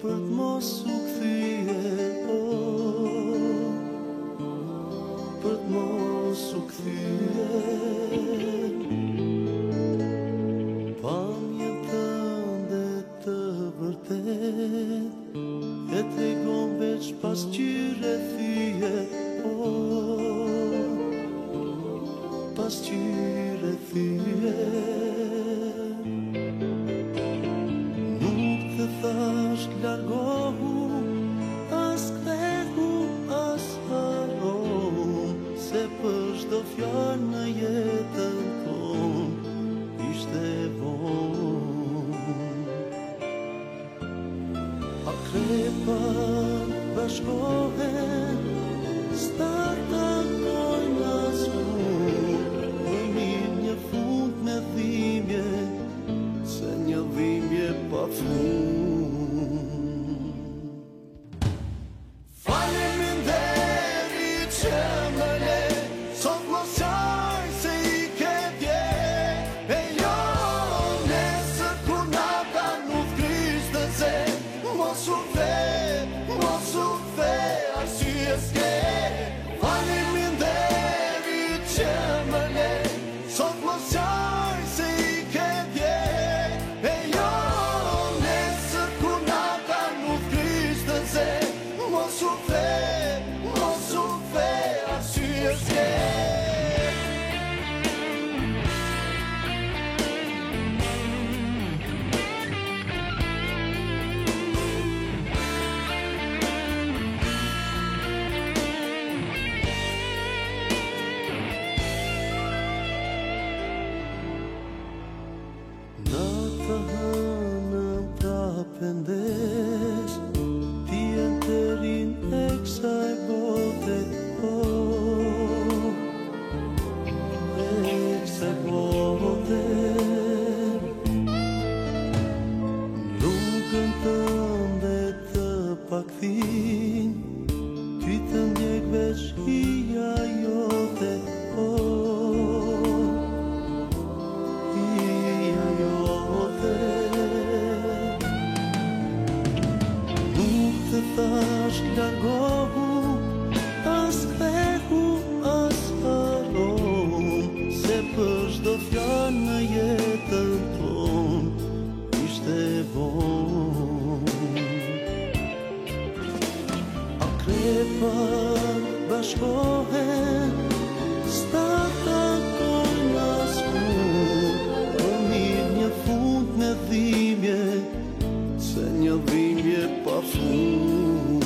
për të mos u këthije, o, po. për të mos u këthije. Pamje të ndë të vërtet, e të gomë veç pas qyre thije, o, po. pas qyre Ishte për shdo fjarë në jetën tonë Ishte vonë A krepa bashkohen Starta tonë Vendés tienterin exaiboteko Exaiboten Rrugën të pakthim për bashkohe Sta të kërë në skur Për po mirë një fund me dhimje Se një dhimje pa fund